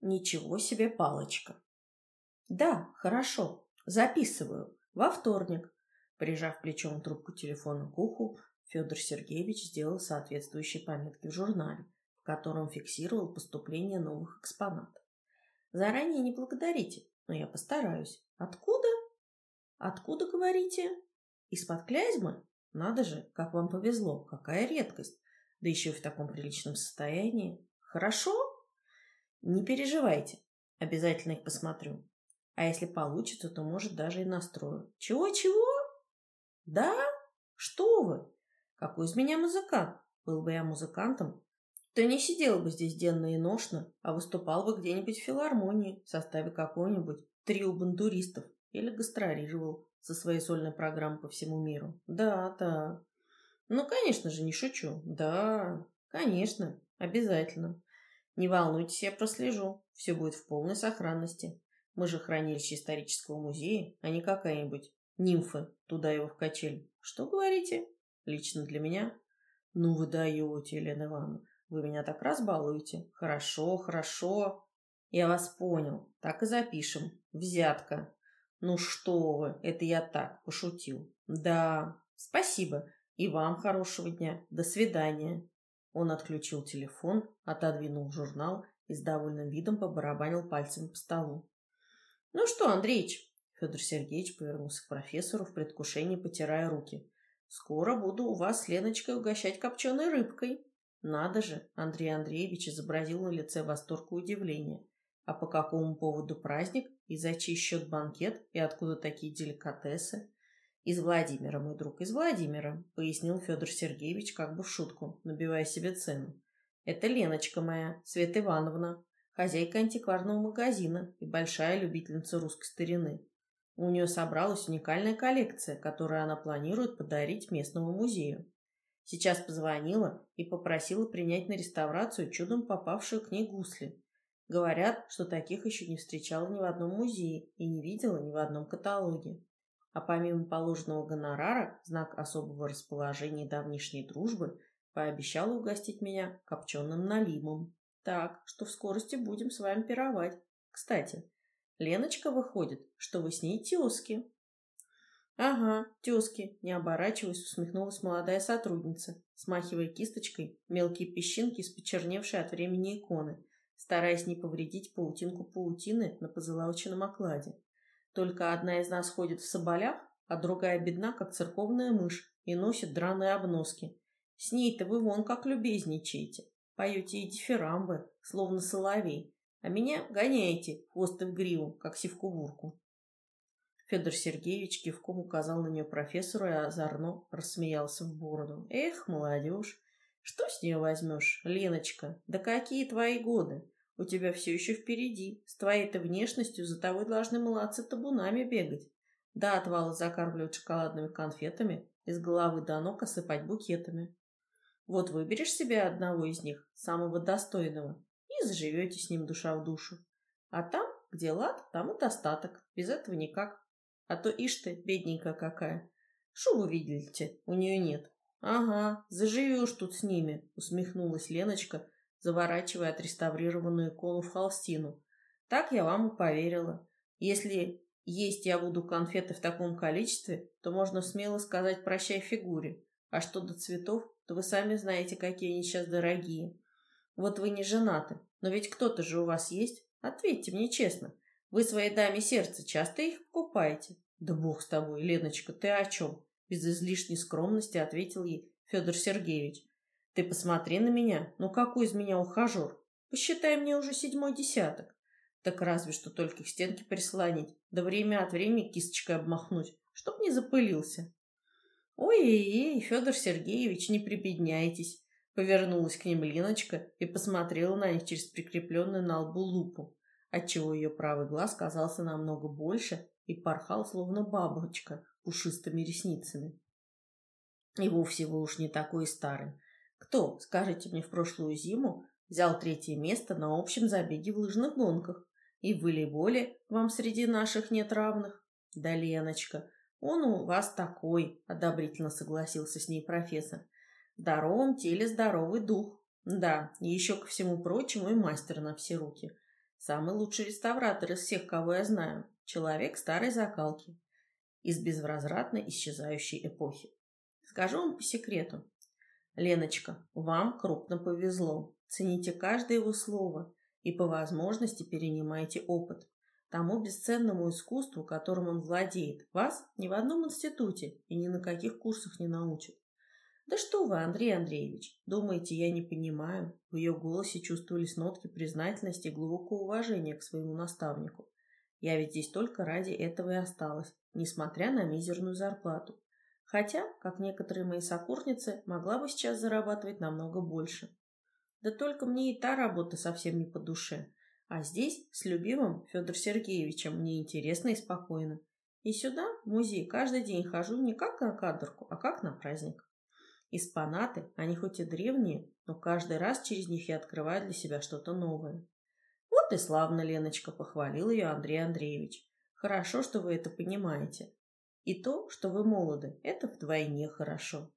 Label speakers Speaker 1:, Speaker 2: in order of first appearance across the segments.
Speaker 1: Ничего себе палочка. Да, хорошо. Записываю. Во вторник. Прижав плечом трубку телефона к уху, Федор Сергеевич сделал соответствующие пометки в журнале, в котором фиксировал поступление новых экспонатов. Заранее не благодарите, но я постараюсь. Откуда? Откуда, говорите? Из-под Клязьмы? Надо же, как вам повезло, какая редкость. Да еще и в таком приличном состоянии. Хорошо? Не переживайте, обязательно их посмотрю. А если получится, то, может, даже и настрою. Чего-чего? Да? Что вы? Какой из меня музыкант? Был бы я музыкантом, то не сидел бы здесь денно и ношно, а выступал бы где-нибудь в филармонии в составе какого-нибудь трио бандуристов или гастролировал со своей сольной программой по всему миру. Да, да. Ну, конечно же, не шучу. Да, конечно, обязательно. Не волнуйтесь, я прослежу. Все будет в полной сохранности. Мы же хранилище исторического музея, а не какая-нибудь нимфа туда его в качель. Что говорите? Лично для меня? Ну вы даете, Елена Ивановна. Вы меня так разбалуете. Хорошо, хорошо. Я вас понял. Так и запишем. Взятка. Ну что вы, это я так, пошутил. Да, спасибо. И вам хорошего дня. До свидания. Он отключил телефон, отодвинул журнал и с довольным видом побарабанил пальцем по столу. «Ну что, Андреич?» Федор Сергеевич повернулся к профессору в предвкушении, потирая руки. «Скоро буду у вас с Леночкой угощать копченой рыбкой». Надо же, Андрей Андреевич изобразил на лице восторг и удивление. А по какому поводу праздник? И за чей счет банкет? И откуда такие деликатесы? «Из Владимира, мой друг, из Владимира», — пояснил Федор Сергеевич как бы в шутку, набивая себе цену. «Это Леночка моя, Света Ивановна, хозяйка антикварного магазина и большая любительница русской старины. У нее собралась уникальная коллекция, которую она планирует подарить местному музею. Сейчас позвонила и попросила принять на реставрацию чудом попавшую к ней гусли. Говорят, что таких еще не встречала ни в одном музее и не видела ни в одном каталоге а помимо положенного гонорара, знак особого расположения давнишней дружбы, пообещала угостить меня копченым налимом. Так, что в скорости будем с вами пировать. Кстати, Леночка выходит, что вы с ней тезки. Ага, тезки, не оборачиваясь, усмехнулась молодая сотрудница, смахивая кисточкой мелкие песчинки с почерневшей от времени иконы, стараясь не повредить паутинку паутины на позолоченном окладе. Только одна из нас ходит в соболях, а другая бедна, как церковная мышь, и носит драные обноски. С ней-то вы вон как любезничаете. Поете и дифирамбы, словно соловей, а меня гоняете хвосты в гриву, как сивку-бурку. Федор Сергеевич кивком указал на нее профессору и озорно рассмеялся в бороду. Эх, молодежь, что с нее возьмешь, Леночка? Да какие твои годы? У тебя все еще впереди. С твоей-то внешностью за тобой должны молодцы табунами бегать. Да, отвалы закармливать шоколадными конфетами, из головы до ног осыпать букетами. Вот выберешь себе одного из них, самого достойного, и заживете с ним душа в душу. А там, где лад, там и достаток. Без этого никак. А то ишь ты, бедненькая какая. Шубу видите, у нее нет. Ага, заживешь тут с ними, усмехнулась Леночка, заворачивая отреставрированную икону в холстину. Так я вам и поверила. Если есть я буду конфеты в таком количестве, то можно смело сказать «прощай фигуре». А что до цветов, то вы сами знаете, какие они сейчас дорогие. Вот вы не женаты, но ведь кто-то же у вас есть. Ответьте мне честно. Вы своей даме сердца часто их покупаете? Да бог с тобой, Леночка, ты о чем? Без излишней скромности ответил ей Федор Сергеевич. Ты посмотри на меня. Ну какой из меня ухажер? Посчитай мне уже седьмой десяток. Так разве что только к стенке прислонить, да время от времени кисточкой обмахнуть, чтоб не запылился. Ой-ой-ой, Федор Сергеевич, не прибедняйтесь. Повернулась к ним Леночка и посмотрела на них через прикрепленную на лбу лупу, отчего ее правый глаз казался намного больше и порхал, словно бабочка, пушистыми ресницами. И вовсе вы уж не такой старый. Кто, скажите мне, в прошлую зиму взял третье место на общем забеге в лыжных гонках? И в волейболе вам среди наших нет равных? Да, Леночка, он у вас такой, одобрительно согласился с ней профессор. В здоровом теле здоровый дух. Да, и еще ко всему прочему и мастер на все руки. Самый лучший реставратор из всех, кого я знаю. Человек старой закалки. Из безвозвратно исчезающей эпохи. Скажу вам по секрету. Леночка, вам крупно повезло. Цените каждое его слово и по возможности перенимайте опыт. Тому бесценному искусству, которым он владеет, вас ни в одном институте и ни на каких курсах не научат. «Да что вы, Андрей Андреевич, думаете, я не понимаю?» В ее голосе чувствовались нотки признательности и глубокого уважения к своему наставнику. «Я ведь здесь только ради этого и осталась, несмотря на мизерную зарплату. Хотя, как некоторые мои сокурсницы, могла бы сейчас зарабатывать намного больше. Да только мне и та работа совсем не по душе. А здесь с любимым Федор Сергеевичем мне интересно и спокойно. И сюда, в музей, каждый день хожу не как на кадрку, а как на праздник. Экспонаты, они хоть и древние, но каждый раз через них я открываю для себя что-то новое. Вот и славно, Леночка, похвалил ее Андрей Андреевич. Хорошо, что вы это понимаете. И то, что вы молоды, это вдвойне хорошо.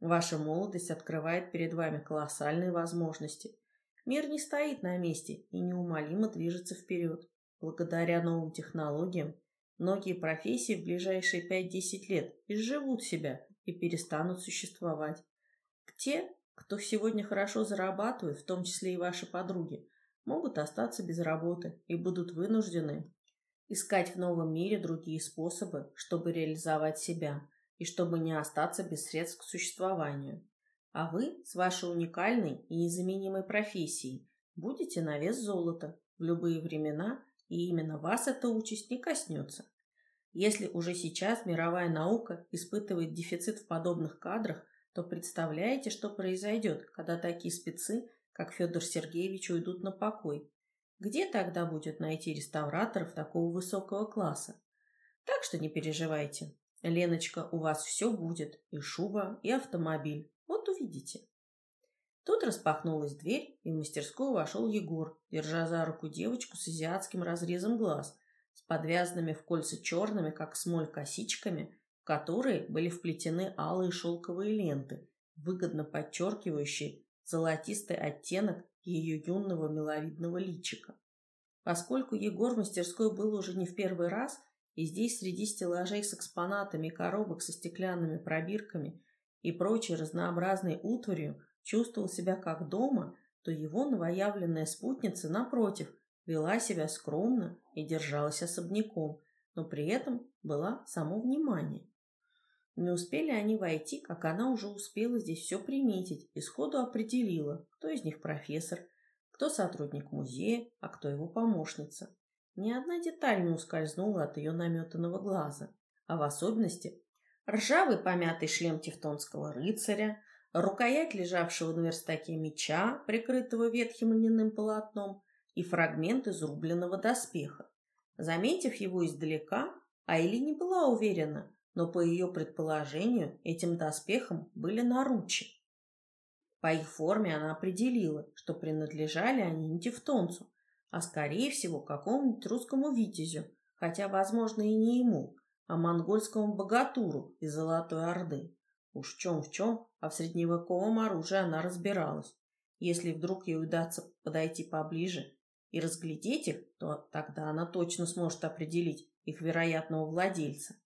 Speaker 1: Ваша молодость открывает перед вами колоссальные возможности. Мир не стоит на месте и неумолимо движется вперед. Благодаря новым технологиям многие профессии в ближайшие 5-10 лет изживут себя и перестанут существовать. Те, кто сегодня хорошо зарабатывает, в том числе и ваши подруги, могут остаться без работы и будут вынуждены искать в новом мире другие способы, чтобы реализовать себя и чтобы не остаться без средств к существованию. А вы с вашей уникальной и незаменимой профессией будете на вес золота в любые времена, и именно вас эта участь не коснется. Если уже сейчас мировая наука испытывает дефицит в подобных кадрах, то представляете, что произойдет, когда такие спецы, как Федор Сергеевич, уйдут на покой? Где тогда будет найти реставраторов такого высокого класса? Так что не переживайте. Леночка, у вас все будет. И шуба, и автомобиль. Вот увидите. Тут распахнулась дверь, и в мастерскую вошел Егор, держа за руку девочку с азиатским разрезом глаз – подвязанными в кольца черными, как смоль, косичками, в которые были вплетены алые шелковые ленты, выгодно подчеркивающие золотистый оттенок ее юного миловидного личика. Поскольку Егор в мастерской был уже не в первый раз, и здесь среди стеллажей с экспонатами коробок со стеклянными пробирками и прочей разнообразной утварью чувствовал себя как дома, то его новоявленная спутница, напротив, вела себя скромно и держалась особняком, но при этом была само внимание. Не успели они войти, как она уже успела здесь все приметить и сходу определила, кто из них профессор, кто сотрудник музея, а кто его помощница. Ни одна деталь не ускользнула от ее наметанного глаза, а в особенности ржавый помятый шлем тевтонского рыцаря, рукоять лежавшего на верстаке меча, прикрытого ветхим льняным полотном, и фрагмент изрубленного доспеха. Заметив его издалека, Айли не была уверена, но по ее предположению этим доспехом были наручи. По их форме она определила, что принадлежали они не тевтонцу, а скорее всего какому-нибудь русскому витязю, хотя, возможно, и не ему, а монгольскому богатуру из Золотой Орды. Уж в чем в чем, а в средневековом оружии она разбиралась. Если вдруг ей удастся подойти поближе, и разглядеть их, то тогда она точно сможет определить их вероятного владельца.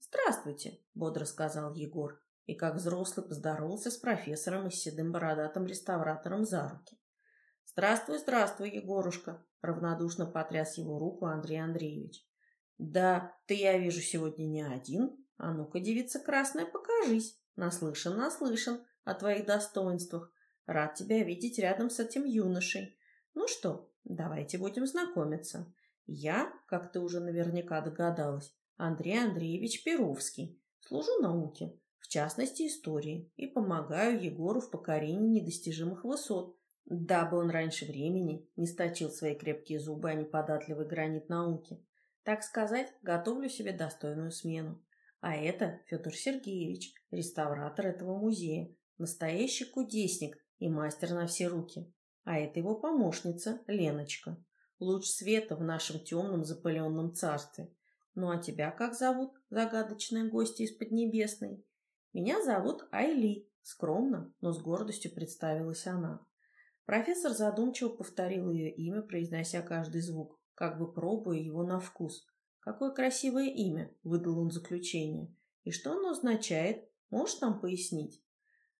Speaker 1: «Здравствуйте», — бодро сказал Егор, и как взрослый поздоровался с профессором и седым бородатым реставратором за руки. «Здравствуй, здравствуй, Егорушка», — равнодушно потряс его руку Андрей Андреевич. «Да, ты, я вижу, сегодня не один. А ну-ка, девица красная, покажись. Наслышан, наслышан о твоих достоинствах. Рад тебя видеть рядом с этим юношей. Ну что, Давайте будем знакомиться. Я, как ты уже наверняка догадалась, Андрей Андреевич Перовский. Служу науке, в частности истории, и помогаю Егору в покорении недостижимых высот, дабы он раньше времени не сточил свои крепкие зубы о неподатливый гранит науки. Так сказать, готовлю себе достойную смену. А это Федор Сергеевич, реставратор этого музея, настоящий кудесник и мастер на все руки а это его помощница Леночка. Луч света в нашем темном запыленном царстве. Ну а тебя как зовут, загадочная гостья из Поднебесной? Меня зовут Айли. Скромно, но с гордостью представилась она. Профессор задумчиво повторил ее имя, произнося каждый звук, как бы пробуя его на вкус. «Какое красивое имя!» — выдал он заключение. «И что оно означает? Можешь нам пояснить?»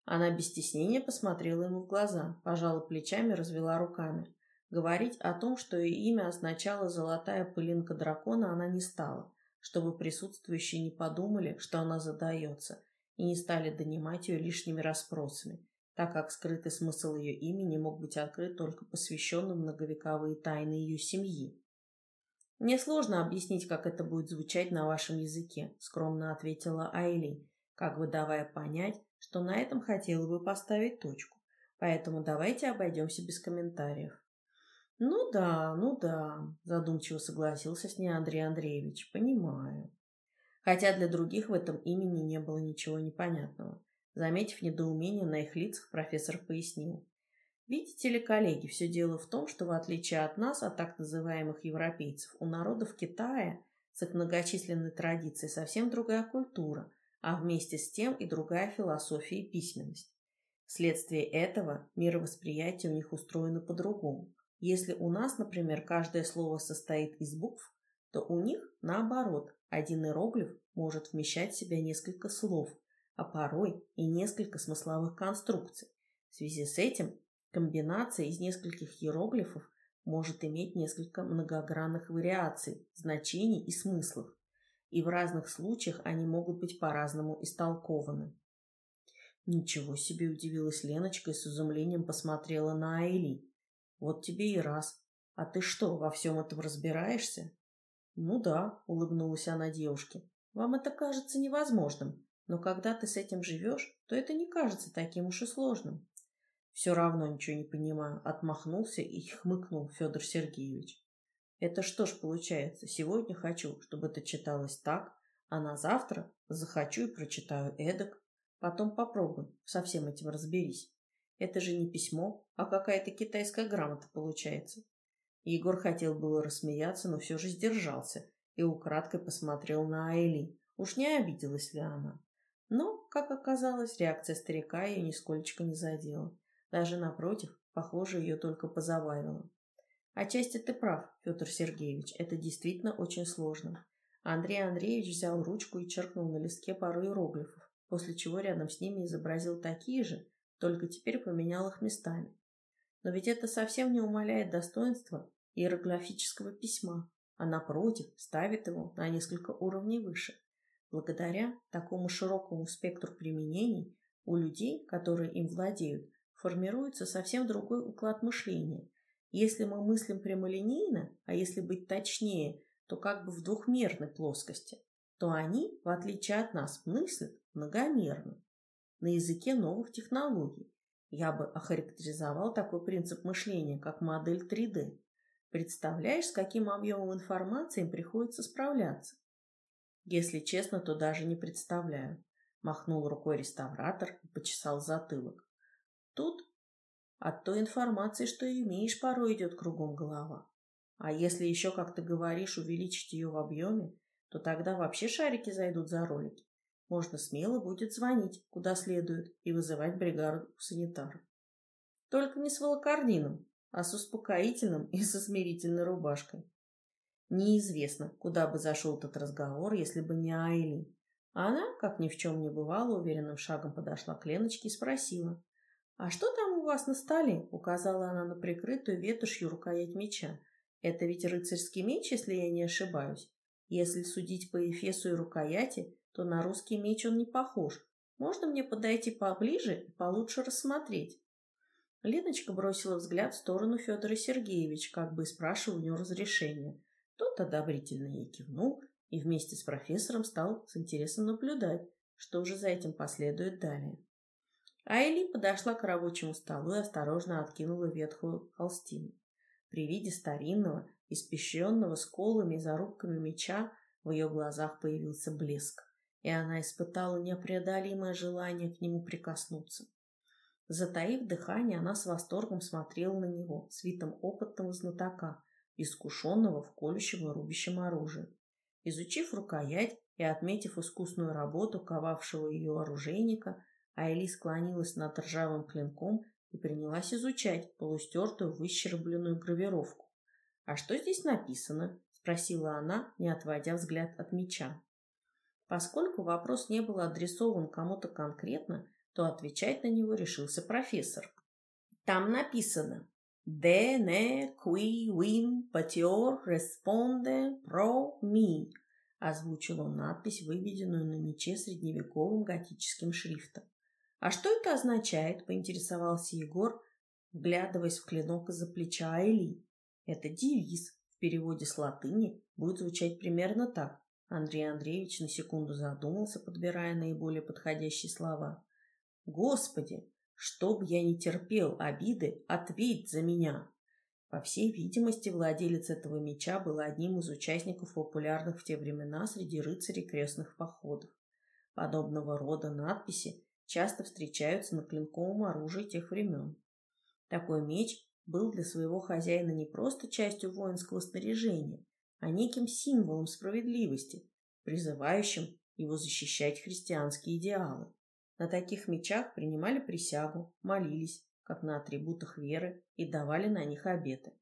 Speaker 1: Она без стеснения посмотрела ему в глаза, пожала плечами, развела руками. Говорить о том, что ее имя означало «золотая пылинка дракона», она не стала, чтобы присутствующие не подумали, что она задается, и не стали донимать ее лишними расспросами, так как скрытый смысл ее имени мог быть открыт только посвященным многовековые тайны ее семьи. «Мне сложно объяснить, как это будет звучать на вашем языке», — скромно ответила Айли, как бы давая понять, что на этом хотела бы поставить точку. Поэтому давайте обойдемся без комментариев. Ну да, ну да, задумчиво согласился с ней Андрей Андреевич. Понимаю. Хотя для других в этом имени не было ничего непонятного. Заметив недоумение на их лицах, профессор пояснил. Видите ли, коллеги, все дело в том, что в отличие от нас, от так называемых европейцев, у народов Китая с их многочисленной традицией совсем другая культура, а вместе с тем и другая философия и письменность. Вследствие этого мировосприятие у них устроено по-другому. Если у нас, например, каждое слово состоит из букв, то у них, наоборот, один иероглиф может вмещать в себя несколько слов, а порой и несколько смысловых конструкций. В связи с этим комбинация из нескольких иероглифов может иметь несколько многогранных вариаций, значений и смыслов и в разных случаях они могут быть по-разному истолкованы. Ничего себе удивилась Леночка и с изумлением посмотрела на Айли. Вот тебе и раз. А ты что, во всем этом разбираешься? Ну да, улыбнулась она девушке. Вам это кажется невозможным, но когда ты с этим живешь, то это не кажется таким уж и сложным. Все равно ничего не понимаю, отмахнулся и хмыкнул Федор Сергеевич. Это что ж получается, сегодня хочу, чтобы это читалось так, а на завтра захочу и прочитаю эдак. Потом попробуй, со всем этим разберись. Это же не письмо, а какая-то китайская грамота получается. Егор хотел было рассмеяться, но все же сдержался и украдкой посмотрел на Айли. Уж не обиделась ли она? Но, как оказалось, реакция старика ее нисколько не задела. Даже напротив, похоже, ее только позабавила. Отчасти ты прав, Петр Сергеевич, это действительно очень сложно. Андрей Андреевич взял ручку и черкнул на листке пару иероглифов, после чего рядом с ними изобразил такие же, только теперь поменял их местами. Но ведь это совсем не умаляет достоинства иероглифического письма, а напротив ставит его на несколько уровней выше. Благодаря такому широкому спектру применений у людей, которые им владеют, формируется совсем другой уклад мышления – если мы мыслим прямолинейно, а если быть точнее, то как бы в двухмерной плоскости, то они, в отличие от нас, мыслят многомерно, на языке новых технологий. Я бы охарактеризовал такой принцип мышления, как модель 3D. Представляешь, с каким объемом информации им приходится справляться? Если честно, то даже не представляю. Махнул рукой реставратор и почесал затылок. Тут от той информации, что имеешь, порой идет кругом голова. А если еще, как ты говоришь, увеличить ее в объеме, то тогда вообще шарики зайдут за ролики. Можно смело будет звонить, куда следует, и вызывать бригаду санитаров. Только не с волокордином, а с успокоительным и со смирительной рубашкой. Неизвестно, куда бы зашел этот разговор, если бы не Айли. Она, как ни в чем не бывало, уверенным шагом подошла к Леночке и спросила. «А что там вас на столе?» — указала она на прикрытую ветошью рукоять меча. «Это ведь рыцарский меч, если я не ошибаюсь. Если судить по эфесу и рукояти, то на русский меч он не похож. Можно мне подойти поближе и получше рассмотреть?» Леночка бросила взгляд в сторону Федора Сергеевича, как бы спрашивая у него разрешения. Тот одобрительно ей кивнул и вместе с профессором стал с интересом наблюдать, что же за этим последует далее. Айли подошла к рабочему столу и осторожно откинула ветхую холстину. При виде старинного, испещренного сколами и зарубками меча в ее глазах появился блеск, и она испытала непреодолимое желание к нему прикоснуться. Затаив дыхание, она с восторгом смотрела на него, с видом опытного знатока, искушенного в колющем и рубящем оружии. Изучив рукоять и отметив искусную работу ковавшего ее оружейника, Айли склонилась над ржавым клинком и принялась изучать полустертую выщербленную гравировку. «А что здесь написано?» — спросила она, не отводя взгляд от меча. Поскольку вопрос не был адресован кому-то конкретно, то отвечать на него решился профессор. Там написано «De ne qui vim patior responde pro mi», озвучил он надпись, выведенную на мече средневековым готическим шрифтом. «А что это означает?» – поинтересовался Егор, вглядываясь в клинок из-за плеча Айли. «Это девиз. В переводе с латыни будет звучать примерно так. Андрей Андреевич на секунду задумался, подбирая наиболее подходящие слова. «Господи, чтоб я не терпел обиды, ответь за меня!» По всей видимости, владелец этого меча был одним из участников популярных в те времена среди рыцарей крестных походов. Подобного рода надписи часто встречаются на клинковом оружии тех времен. Такой меч был для своего хозяина не просто частью воинского снаряжения, а неким символом справедливости, призывающим его защищать христианские идеалы. На таких мечах принимали присягу, молились, как на атрибутах веры, и давали на них обеты.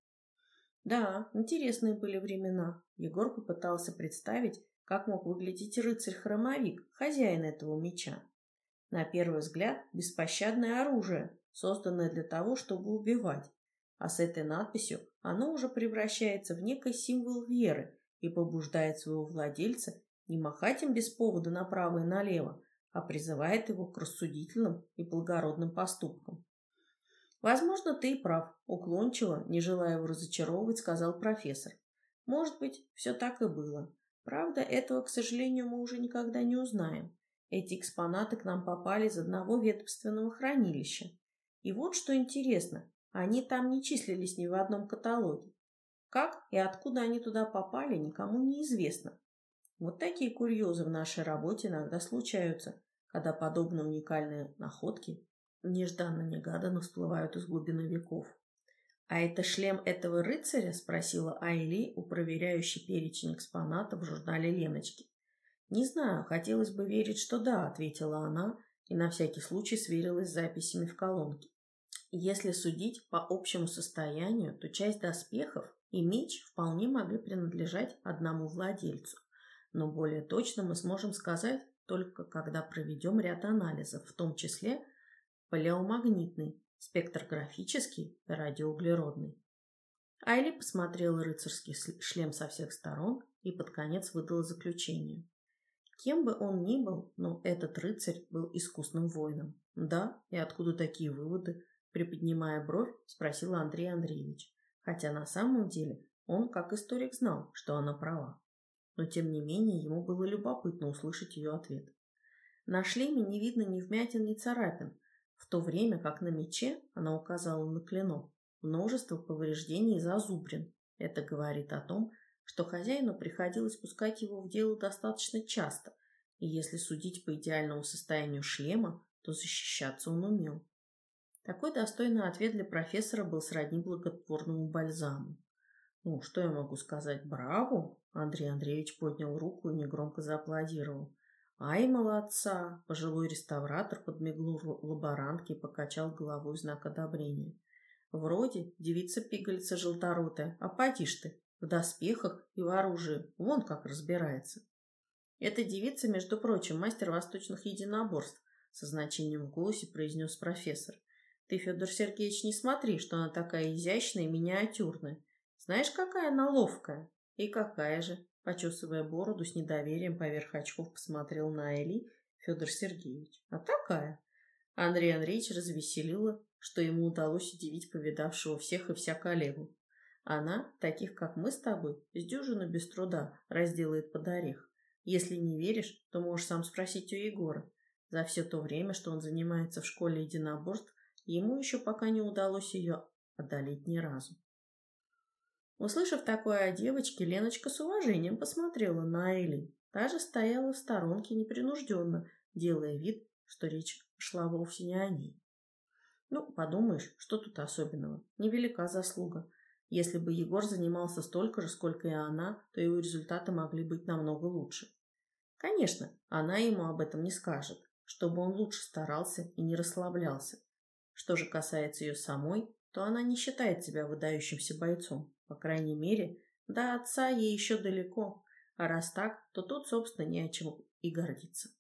Speaker 1: Да, интересные были времена. Егор попытался представить, как мог выглядеть рыцарь-хромовик, хозяин этого меча. На первый взгляд, беспощадное оружие, созданное для того, чтобы убивать. А с этой надписью оно уже превращается в некий символ веры и побуждает своего владельца не махать им без повода направо и налево, а призывает его к рассудительным и благородным поступкам. «Возможно, ты и прав», — уклончиво, не желая его разочаровывать, сказал профессор. «Может быть, все так и было. Правда, этого, к сожалению, мы уже никогда не узнаем. Эти экспонаты к нам попали из одного ведомственного хранилища. И вот что интересно, они там не числились ни в одном каталоге. Как и откуда они туда попали, никому не известно. Вот такие курьезы в нашей работе иногда случаются, когда подобные уникальные находки нежданно-негаданно всплывают из глубины веков. «А это шлем этого рыцаря?» – спросила Айли у проверяющей перечень экспонатов в журнале Леночки. «Не знаю, хотелось бы верить, что да», – ответила она и на всякий случай сверилась с записями в колонке. Если судить по общему состоянию, то часть доспехов и меч вполне могли принадлежать одному владельцу. Но более точно мы сможем сказать только когда проведем ряд анализов, в том числе палеомагнитный, спектрографический и радиоуглеродный. Айли посмотрела рыцарский шлем со всех сторон и под конец выдала заключение. Кем бы он ни был, но этот рыцарь был искусным воином. Да, и откуда такие выводы? Приподнимая бровь, спросил Андрей Андреевич, хотя на самом деле он, как историк, знал, что она права. Но, тем не менее, ему было любопытно услышать ее ответ. На шлеме не видно ни вмятин, ни царапин, в то время как на мече, она указала на клинок, множество повреждений и зазубрин. Это говорит о том, что хозяину приходилось пускать его в дело достаточно часто, и если судить по идеальному состоянию шлема, то защищаться он умел. Такой достойный ответ для профессора был сродни благотворному бальзаму. «Ну, что я могу сказать? Браво!» Андрей Андреевич поднял руку и негромко зааплодировал. «Ай, молодца!» Пожилой реставратор подмигнул лаборантке и покачал головой в знак одобрения. «Вроде девица-пигалица желторотая, а поди ты, в доспехах и в оружии, вон как разбирается». «Эта девица, между прочим, мастер восточных единоборств», со значением в голосе произнес профессор. Ты, Федор Сергеевич, не смотри, что она такая изящная и миниатюрная. Знаешь, какая она ловкая? И какая же? Почесывая бороду с недоверием поверх очков, посмотрел на Эли Федор Сергеевич. А такая? Андрей Андреевич развеселила, что ему удалось удивить повидавшего всех и вся коллегу. Она, таких как мы с тобой, с дюжину без труда разделает под орех. Если не веришь, то можешь сам спросить у Егора. За все то время, что он занимается в школе единоборств, Ему еще пока не удалось ее одолеть ни разу. Услышав такое о девочке, Леночка с уважением посмотрела на Эли. Та же стояла в сторонке непринужденно, делая вид, что речь шла вовсе не о ней. Ну, подумаешь, что тут особенного? Невелика заслуга. Если бы Егор занимался столько же, сколько и она, то его результаты могли быть намного лучше. Конечно, она ему об этом не скажет, чтобы он лучше старался и не расслаблялся. Что же касается ее самой, то она не считает себя выдающимся бойцом. По крайней мере, до отца ей еще далеко. А раз так, то тут, собственно, не о чем и гордиться.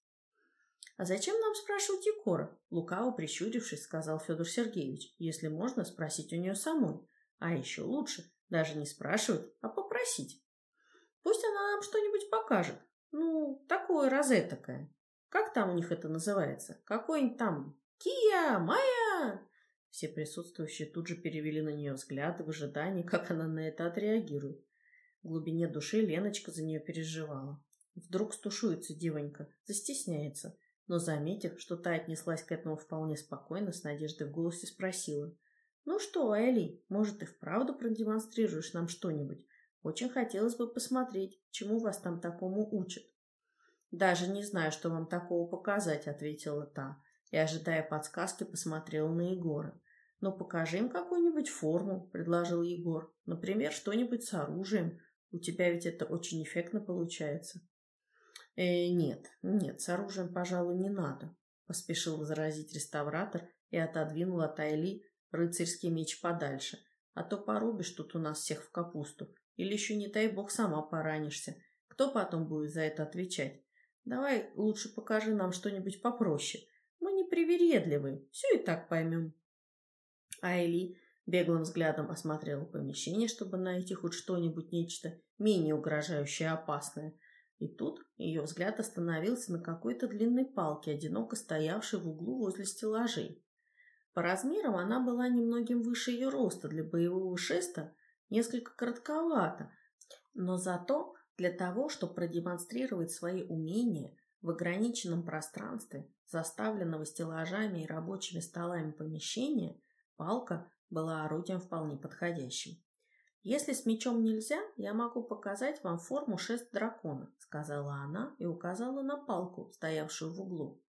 Speaker 1: «А зачем нам спрашивать Егора?» Лукаво прищурившись, сказал Федор Сергеевич. «Если можно, спросить у нее самой. А еще лучше, даже не спрашивать, а попросить. Пусть она нам что-нибудь покажет. Ну, такое розетокое. Как там у них это называется? Какой-нибудь там «Кия! Майя!» Все присутствующие тут же перевели на нее взгляды в ожидании, как она на это отреагирует. В глубине души Леночка за нее переживала. Вдруг стушуется девонька, застесняется, но, заметив, что та отнеслась к этому вполне спокойно, с надеждой в голосе спросила. «Ну что, Айли, может, и вправду продемонстрируешь нам что-нибудь? Очень хотелось бы посмотреть, чему вас там такому учат». «Даже не знаю, что вам такого показать», — ответила та, и, ожидая подсказки, посмотрела на Егора. «Ну, покажи им какую-нибудь форму», — предложил Егор. «Например, что-нибудь с оружием. У тебя ведь это очень эффектно получается». «Э, нет, нет, с оружием, пожалуй, не надо», — поспешил возразить реставратор и отодвинул от Айли рыцарский меч подальше. «А то порубишь тут у нас всех в капусту. Или еще, не дай бог, сама поранишься. Кто потом будет за это отвечать? Давай лучше покажи нам что-нибудь попроще. Привередливые, все и так поймем». Айли беглым взглядом осмотрела помещение, чтобы найти хоть что-нибудь, нечто менее угрожающее и опасное — и тут ее взгляд остановился на какой-то длинной палке, одиноко стоявшей в углу возле стеллажей. По размерам она была немногим выше ее роста для боевого шеста, несколько коротковата, но зато для того, чтобы продемонстрировать свои умения в ограниченном пространстве, заставленного стеллажами и рабочими столами помещения, палка была орудием вполне подходящим. «Если с мечом нельзя, я могу показать вам форму шест дракона», — сказала она и указала на палку, стоявшую в углу.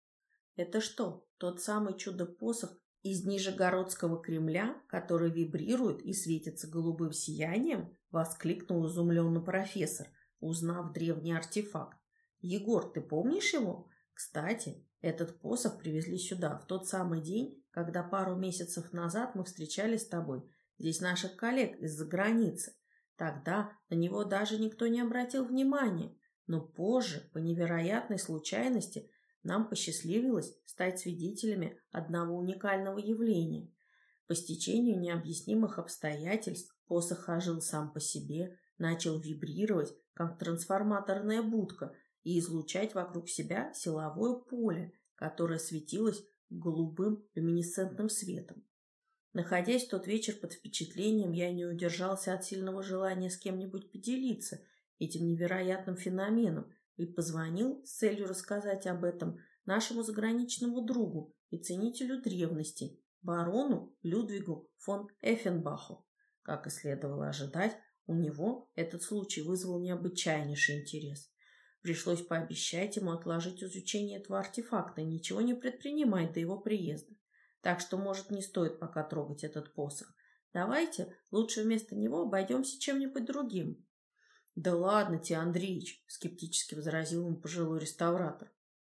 Speaker 1: «Это что, тот самый чудо-посох из Нижегородского Кремля, который вибрирует и светится голубым сиянием?» — воскликнул изумленно профессор, узнав древний артефакт. «Егор, ты помнишь его? Кстати, этот посох привезли сюда в тот самый день, когда пару месяцев назад мы встречались с тобой Здесь наших коллег из-за границы. Тогда на него даже никто не обратил внимания, но позже, по невероятной случайности, нам посчастливилось стать свидетелями одного уникального явления. По стечению необъяснимых обстоятельств посох ожил сам по себе, начал вибрировать, как трансформаторная будка, и излучать вокруг себя силовое поле, которое светилось голубым люминесцентным светом. Находясь в тот вечер под впечатлением, я не удержался от сильного желания с кем-нибудь поделиться этим невероятным феноменом и позвонил с целью рассказать об этом нашему заграничному другу и ценителю древностей, барону Людвигу фон Эффенбаху. Как и следовало ожидать, у него этот случай вызвал необычайнейший интерес. Пришлось пообещать ему отложить изучение этого артефакта и ничего не предпринимать до его приезда. Так что, может, не стоит пока трогать этот посох. Давайте лучше вместо него обойдемся чем-нибудь другим. Да ладно тебе, Андреич, скептически возразил ему пожилой реставратор.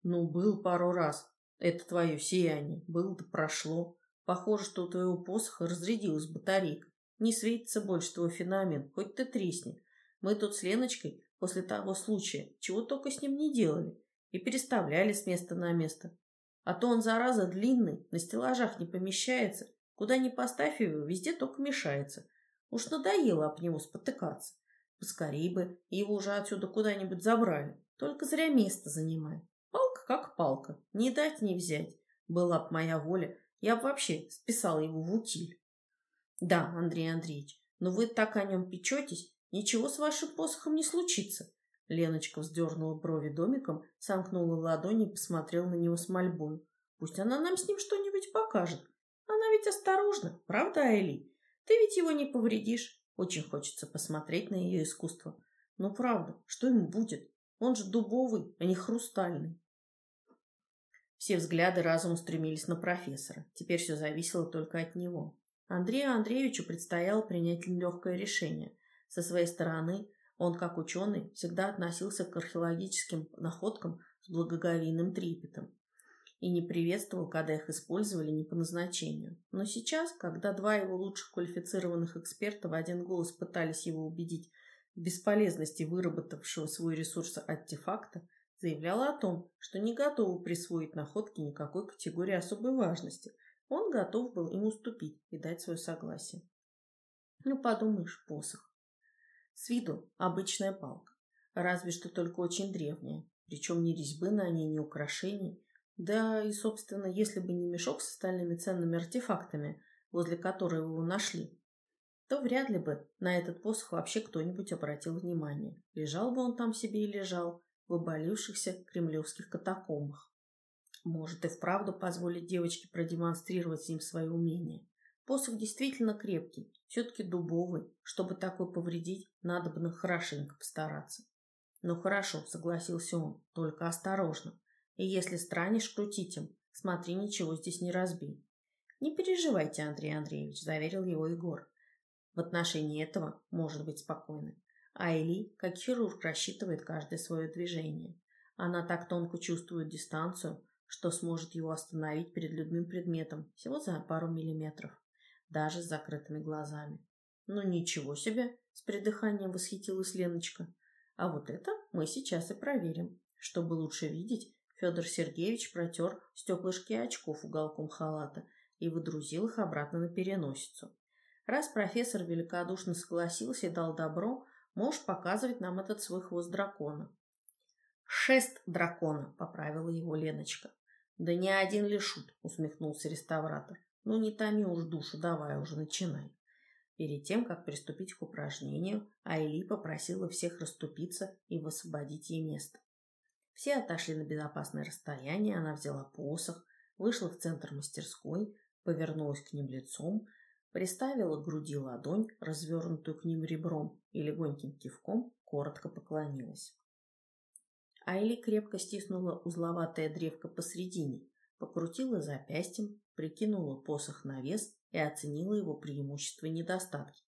Speaker 1: Ну, был пару раз. Это твое сияние. Было-то прошло. Похоже, что у твоего посоха разрядилась батарейка. Не светится больше твой феномен, хоть ты тресни. Мы тут с Леночкой после того случая чего только с ним не делали и переставляли с места на место. А то он, зараза, длинный, на стеллажах не помещается. Куда ни поставь его, везде только мешается. Уж надоело об него спотыкаться. Поскорей бы его уже отсюда куда-нибудь забрали. Только зря место занимает. Палка как палка. Не дать, не взять. Была б моя воля, я б вообще списала его в утиль. Да, Андрей Андреевич, но вы так о нем печетесь, ничего с вашим посохом не случится. Леночка вздернула брови домиком, сомкнула ладони и посмотрела на него с мольбой. Пусть она нам с ним что-нибудь покажет. Она ведь осторожна, правда, Айли? Ты ведь его не повредишь. Очень хочется посмотреть на ее искусство. Но правда, что ему будет? Он же дубовый, а не хрустальный. Все взгляды разом устремились на профессора. Теперь все зависело только от него. Андрею Андреевичу предстояло принять легкое решение. Со своей стороны он, как ученый, всегда относился к археологическим находкам с благоговейным трепетом. и не приветствовал, когда их использовали не по назначению. Но сейчас, когда два его лучших квалифицированных эксперта в один голос пытались его убедить в бесполезности выработавшего свой ресурс артефакта, заявляла о том, что не готова присвоить находке никакой категории особой важности. Он готов был им уступить и дать свое согласие. Ну, подумаешь, посох. С виду обычная палка, разве что только очень древняя, причем ни резьбы на ней, ни украшений. Да и, собственно, если бы не мешок с остальными ценными артефактами, возле которого его нашли, то вряд ли бы на этот посох вообще кто-нибудь обратил внимание. Лежал бы он там себе и лежал в оболившихся кремлевских катакомбах. Может и вправду позволить девочке продемонстрировать с ним свое умение. Посох действительно крепкий, все-таки дубовый. Чтобы такой повредить, надо бы хорошенько постараться. Ну хорошо, согласился он, только осторожно. И если странишь крутить им, смотри, ничего здесь не разбей. Не переживайте, Андрей Андреевич, заверил его Егор. В отношении этого может быть спокойно. А Эли, как хирург, рассчитывает каждое свое движение. Она так тонко чувствует дистанцию, что сможет его остановить перед любым предметом всего за пару миллиметров, даже с закрытыми глазами. «Ну ничего себе!» — с придыханием восхитилась Леночка. А вот это мы сейчас и проверим. Чтобы лучше видеть, Федор Сергеевич протер стеклышки очков уголком халата и выдрузил их обратно на переносицу. Раз профессор великодушно согласился и дал добро, можешь показывать нам этот свой хвост дракона. «Шест дракона», — поправила его Леночка. «Да не один ли шут», — усмехнулся реставратор. «Ну не томи уж душу, давай уже начинай». Перед тем, как приступить к упражнению, Айли попросила всех расступиться и высвободить ей место. Все отошли на безопасное расстояние, она взяла посох, вышла в центр мастерской, повернулась к ним лицом, приставила к груди ладонь, развернутую к ним ребром, и легоньким кивком коротко поклонилась. Айли крепко стиснула узловатое древко посредине, покрутила запястьем, прикинула посох на вес и оценила его преимущества и недостатки.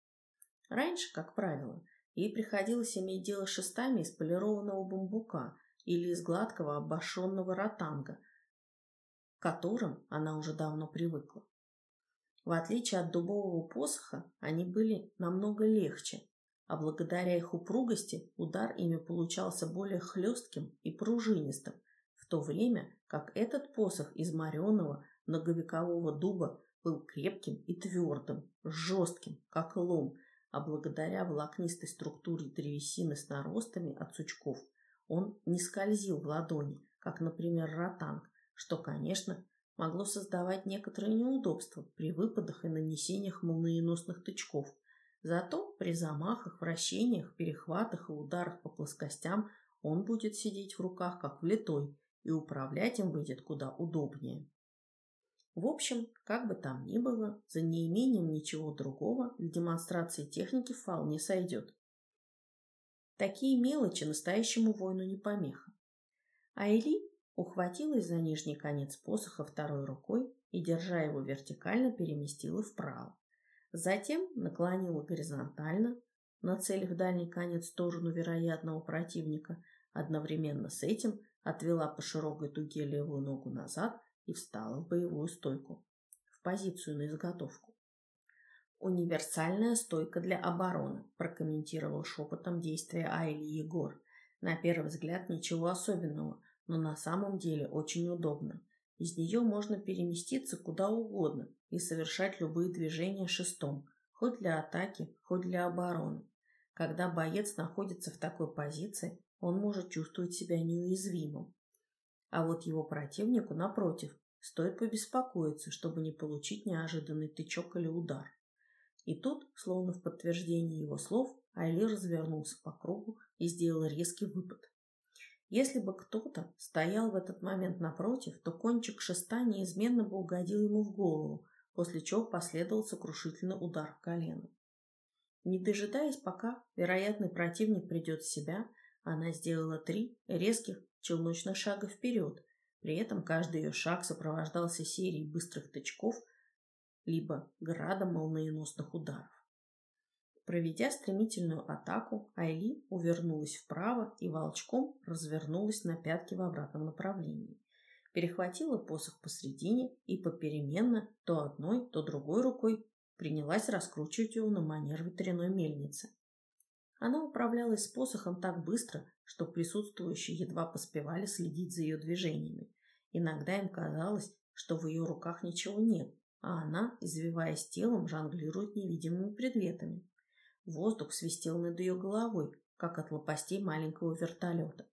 Speaker 1: Раньше, как правило, ей приходилось иметь дело шестами из полированного бамбука или из гладкого обошенного ротанга, к которым она уже давно привыкла. В отличие от дубового посоха, они были намного легче, а благодаря их упругости удар ими получался более хлестким и пружинистым, в то время как этот посох из мореного многовекового дуба был крепким и твердым, жестким, как лом, а благодаря волокнистой структуре древесины с наростами от сучков он не скользил в ладони, как, например, ротанг, что, конечно, могло создавать некоторые неудобства при выпадах и нанесениях молниеносных тычков. Зато при замахах, вращениях, перехватах и ударах по плоскостям он будет сидеть в руках как влитой, и управлять им выйдет куда удобнее. В общем, как бы там ни было, за неимением ничего другого для демонстрации техники вполне сойдет. Такие мелочи настоящему воину не помеха. Айли ухватилась за нижний конец посоха второй рукой и, держа его вертикально, переместила вправо. Затем наклонила горизонтально, нацелив дальний конец в сторону вероятного противника, одновременно с этим отвела по широкой дуге левую ногу назад и встала в боевую стойку, в позицию на изготовку. «Универсальная стойка для обороны», – прокомментировал шепотом действия Айли Егор. «На первый взгляд ничего особенного, но на самом деле очень удобно. Из нее можно переместиться куда угодно и совершать любые движения шестом, хоть для атаки, хоть для обороны. Когда боец находится в такой позиции, он может чувствовать себя неуязвимым. А вот его противнику, напротив, стоит побеспокоиться, чтобы не получить неожиданный тычок или удар. И тут, словно в подтверждение его слов, Айли развернулся по кругу и сделал резкий выпад. Если бы кто-то стоял в этот момент напротив, то кончик шеста неизменно бы угодил ему в голову, после чего последовал сокрушительный удар в колено. Не дожидаясь, пока вероятный противник придет в себя, она сделала три резких челночных шага вперед. При этом каждый ее шаг сопровождался серией быстрых тычков либо градом молниеносных ударов. Проведя стремительную атаку, Айли увернулась вправо и волчком развернулась на пятки в обратном направлении. перехватила посох посредине и попеременно то одной, то другой рукой принялась раскручивать его на манер ветряной мельницы. Она управлялась с посохом так быстро, что присутствующие едва поспевали следить за ее движениями. Иногда им казалось, что в ее руках ничего нет, а она, извиваясь телом, жонглирует невидимыми предметами. Воздух свистел над ее головой, как от лопастей маленького вертолета.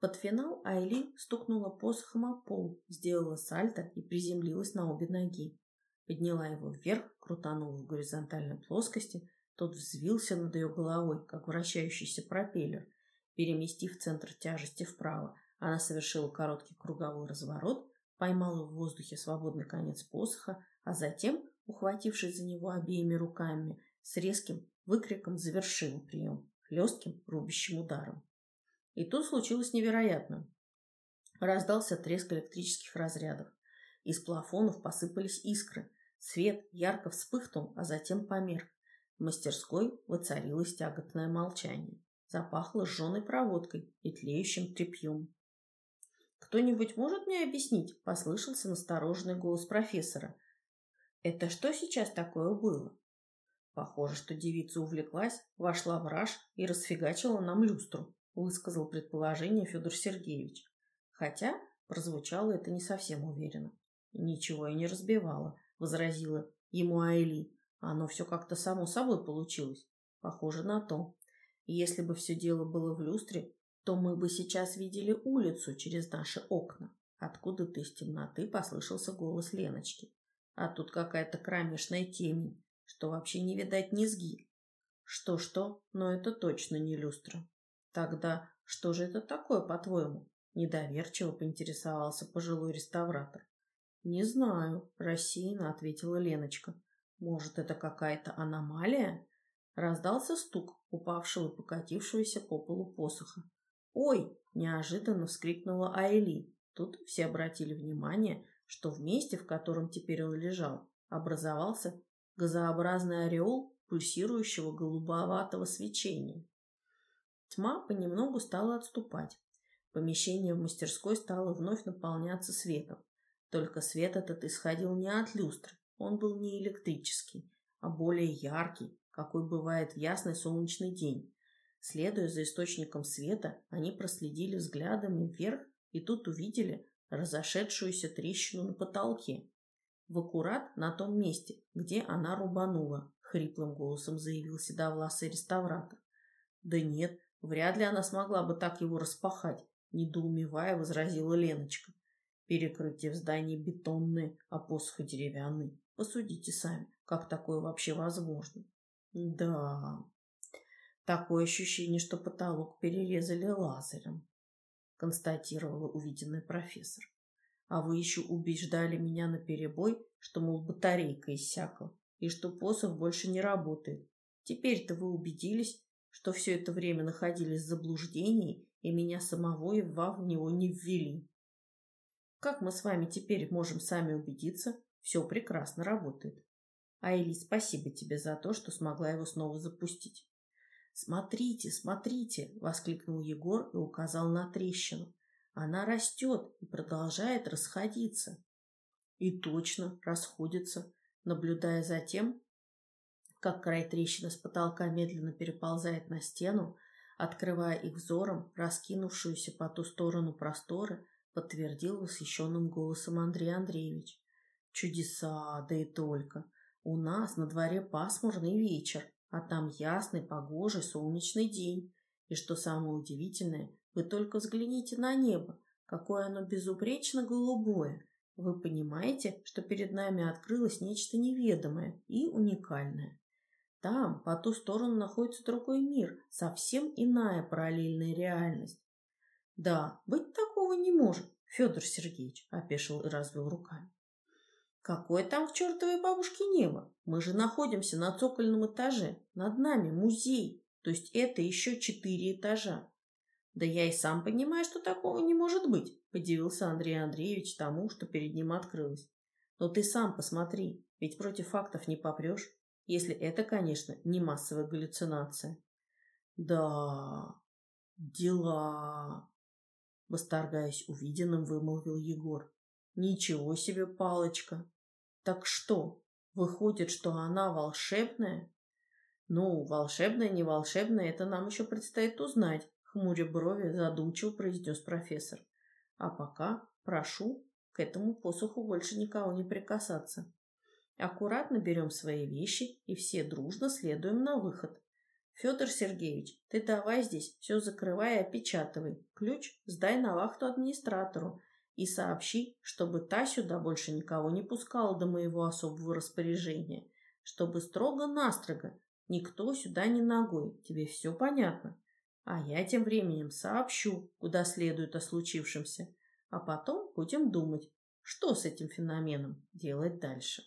Speaker 1: Под финал Айли стукнула посохом о пол, сделала сальто и приземлилась на обе ноги. Подняла его вверх, крутанула в горизонтальной плоскости, тот взвился над ее головой, как вращающийся пропеллер. Переместив центр тяжести вправо, она совершила короткий круговой разворот, поймала в воздухе свободный конец посоха, а затем, ухватившись за него обеими руками, с резким выкриком завершила прием, хлестким рубящим ударом. И тут случилось невероятное. Раздался треск электрических разрядов. Из плафонов посыпались искры. Свет ярко вспыхнул, а затем померк. В мастерской воцарилось тяготное молчание. Запахло сжженной проводкой и тлеющим тряпьем. «Кто-нибудь может мне объяснить?» – послышался настороженный голос профессора. «Это что сейчас такое было?» Похоже, что девица увлеклась, вошла в раж и расфигачила нам люстру высказал предположение Федор Сергеевич. Хотя прозвучало это не совсем уверенно. Ничего и не разбивала, возразила ему Айли. Оно все как-то само собой получилось. Похоже на то. Если бы все дело было в люстре, то мы бы сейчас видели улицу через наши окна. Откуда-то из темноты послышался голос Леночки. А тут какая-то кромешная темень, что вообще не видать низги. Что-что, но это точно не люстра. Тогда что же это такое, по-твоему? Недоверчиво поинтересовался пожилой реставратор. Не знаю, рассеянно ответила Леночка. Может, это какая-то аномалия? Раздался стук упавшего и покатившегося по полу посоха. «Ой!» – неожиданно вскрикнула Айли. Тут все обратили внимание, что в месте, в котором теперь он лежал, образовался газообразный ореол пульсирующего голубоватого свечения. Тьма понемногу стала отступать. Помещение в мастерской стало вновь наполняться светом. Только свет этот исходил не от люстры, он был не электрический, а более яркий, какой бывает в ясный солнечный день. Следуя за источником света, они проследили взглядами вверх и тут увидели разошедшуюся трещину на потолке. В аккурат на том месте, где она рубанула, хриплым голосом заявил седовласый реставратор. Да нет, Вряд ли она смогла бы так его распахать, недоумевая, возразила Леночка. Перекрытие в здании бетонное, а посох деревянный. Посудите сами, как такое вообще возможно. Да, такое ощущение, что потолок перерезали лазером, констатировала увиденный профессор. А вы еще убеждали меня на перебой, что, мол, батарейка иссякла, и что посох больше не работает. Теперь-то вы убедились, что все это время находились в заблуждении и меня самого едва в него не ввели. Как мы с вами теперь можем сами убедиться, все прекрасно работает. Айли, спасибо тебе за то, что смогла его снова запустить. «Смотрите, смотрите!» — воскликнул Егор и указал на трещину. «Она растет и продолжает расходиться». И точно расходится, наблюдая за тем, как край трещины с потолка медленно переползает на стену, открывая их взором раскинувшуюся по ту сторону просторы, подтвердил восхищенным голосом Андрей Андреевич. Чудеса, да и только. У нас на дворе пасмурный вечер, а там ясный, погожий, солнечный день. И что самое удивительное, вы только взгляните на небо, какое оно безупречно голубое. Вы понимаете, что перед нами открылось нечто неведомое и уникальное. Там, по ту сторону, находится другой мир, совсем иная параллельная реальность. Да, быть такого не может, Федор Сергеевич, опешил и развел руками. Какое там к чертовой бабушке небо? Мы же находимся на цокольном этаже. Над нами музей. То есть это еще четыре этажа. Да я и сам понимаю, что такого не может быть, подивился Андрей Андреевич тому, что перед ним открылось. Но ты сам посмотри, ведь против фактов не попрешь если это, конечно, не массовая галлюцинация. Да, дела. Восторгаясь увиденным, вымолвил Егор. Ничего себе палочка! Так что, выходит, что она волшебная? Ну, волшебная, не волшебная, это нам еще предстоит узнать, хмуря брови задумчиво произнес профессор. А пока прошу к этому посоху больше никого не прикасаться. Аккуратно берем свои вещи и все дружно следуем на выход. Федор Сергеевич, ты давай здесь все закрывай и опечатывай. Ключ сдай на вахту администратору и сообщи, чтобы та сюда больше никого не пускала до моего особого распоряжения, чтобы строго-настрого никто сюда не ногой. Тебе все понятно? А я тем временем сообщу, куда следует о случившемся, а потом будем думать, что с этим феноменом делать дальше.